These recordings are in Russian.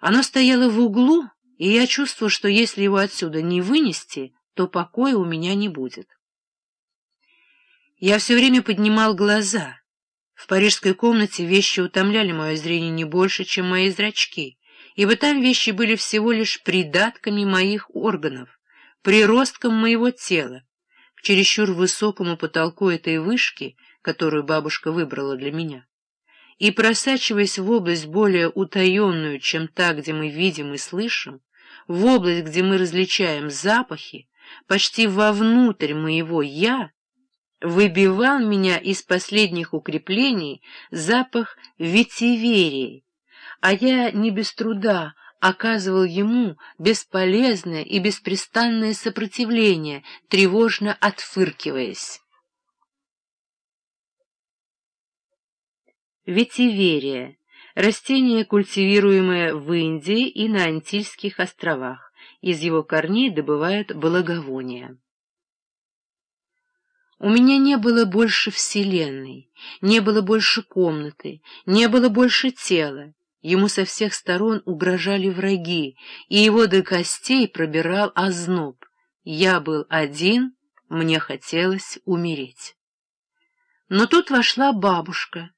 Оно стояло в углу, и я чувствовал, что если его отсюда не вынести, то покоя у меня не будет. Я все время поднимал глаза. В парижской комнате вещи утомляли мое зрение не больше, чем мои зрачки, ибо там вещи были всего лишь придатками моих органов, приростком моего тела, к чересчур высокому потолку этой вышки, которую бабушка выбрала для меня и, просачиваясь в область более утаенную, чем та, где мы видим и слышим, в область, где мы различаем запахи, почти вовнутрь моего «я», выбивал меня из последних укреплений запах ветиверии, а я не без труда оказывал ему бесполезное и беспрестанное сопротивление, тревожно отфыркиваясь. Ветиверия – растение, культивируемое в Индии и на Антильских островах. Из его корней добывают благовония. У меня не было больше вселенной, не было больше комнаты, не было больше тела. Ему со всех сторон угрожали враги, и его до костей пробирал озноб. Я был один, мне хотелось умереть. Но тут вошла бабушка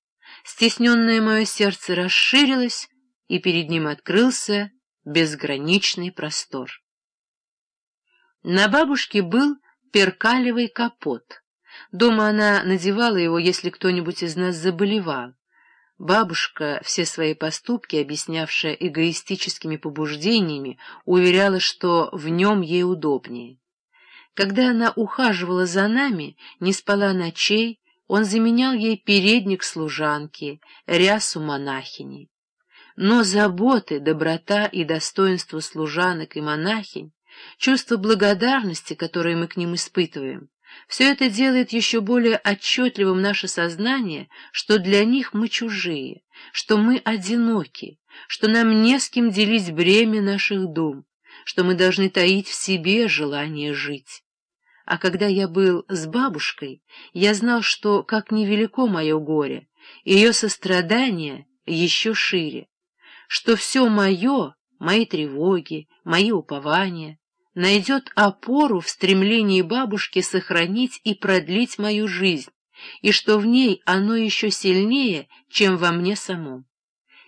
стесненное мое сердце расширилось, и перед ним открылся безграничный простор. На бабушке был перкалевый капот. Дома она надевала его, если кто-нибудь из нас заболевал. Бабушка, все свои поступки, объяснявшая эгоистическими побуждениями, уверяла, что в нем ей удобнее. Когда она ухаживала за нами, не спала ночей, он заменял ей передник служанки, рясу монахини. Но заботы, доброта и достоинство служанок и монахинь, чувство благодарности, которое мы к ним испытываем, все это делает еще более отчетливым наше сознание, что для них мы чужие, что мы одиноки, что нам не с кем делить бремя наших дум, что мы должны таить в себе желание жить. А когда я был с бабушкой, я знал, что, как невелико мое горе, ее сострадание еще шире, что все мое, мои тревоги, мои упования, найдет опору в стремлении бабушки сохранить и продлить мою жизнь, и что в ней оно еще сильнее, чем во мне самом.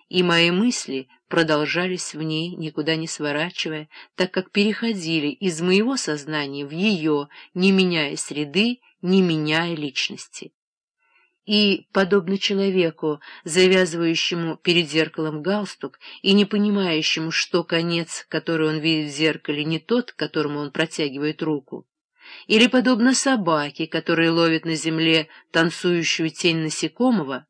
И мои мысли продолжались в ней, никуда не сворачивая, так как переходили из моего сознания в ее, не меняя среды, не меняя личности. И, подобно человеку, завязывающему перед зеркалом галстук и не понимающему, что конец, который он видит в зеркале, не тот, к которому он протягивает руку, или подобно собаке, которая ловит на земле танцующую тень насекомого,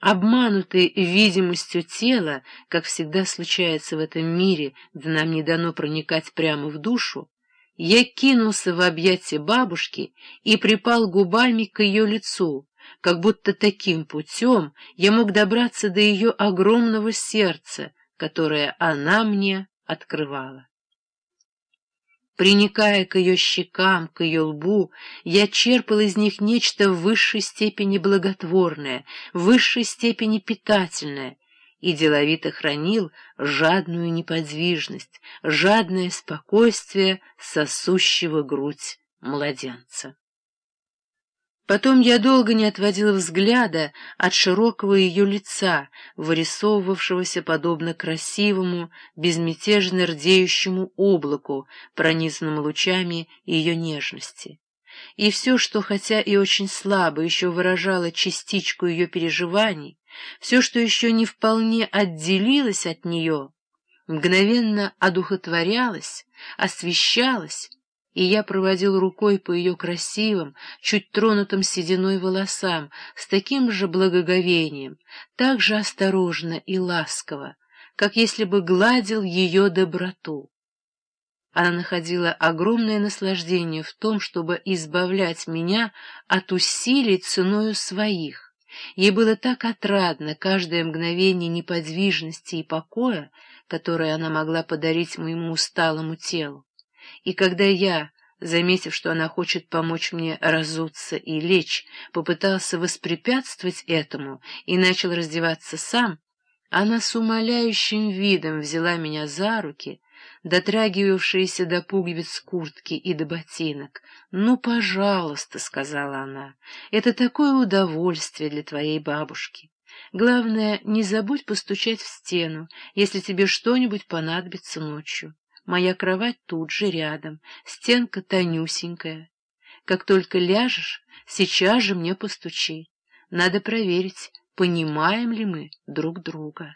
Обманутый видимостью тела, как всегда случается в этом мире, где нам не дано проникать прямо в душу, я кинулся в объятия бабушки и припал губами к ее лицу, как будто таким путем я мог добраться до ее огромного сердца, которое она мне открывала. Приникая к ее щекам, к ее лбу, я черпал из них нечто в высшей степени благотворное, в высшей степени питательное, и деловито хранил жадную неподвижность, жадное спокойствие сосущего грудь младенца. Потом я долго не отводила взгляда от широкого ее лица, вырисовывавшегося подобно красивому, безмятежно рдеющему облаку, пронизанному лучами ее нежности. И все, что хотя и очень слабо еще выражало частичку ее переживаний, все, что еще не вполне отделилось от нее, мгновенно одухотворялось, освещалось, и я проводил рукой по ее красивым, чуть тронутым сединой волосам с таким же благоговением, так же осторожно и ласково, как если бы гладил ее доброту. Она находила огромное наслаждение в том, чтобы избавлять меня от усилий ценою своих. Ей было так отрадно каждое мгновение неподвижности и покоя, которое она могла подарить моему усталому телу. И когда я, заметив, что она хочет помочь мне разуться и лечь, попытался воспрепятствовать этому и начал раздеваться сам, Она с умоляющим видом взяла меня за руки, дотрагивавшиеся до пуговиц куртки и до ботинок. «Ну, пожалуйста», — сказала она, — «это такое удовольствие для твоей бабушки. Главное, не забудь постучать в стену, если тебе что-нибудь понадобится ночью. Моя кровать тут же рядом, стенка тонюсенькая. Как только ляжешь, сейчас же мне постучи. Надо проверить, понимаем ли мы друг друга.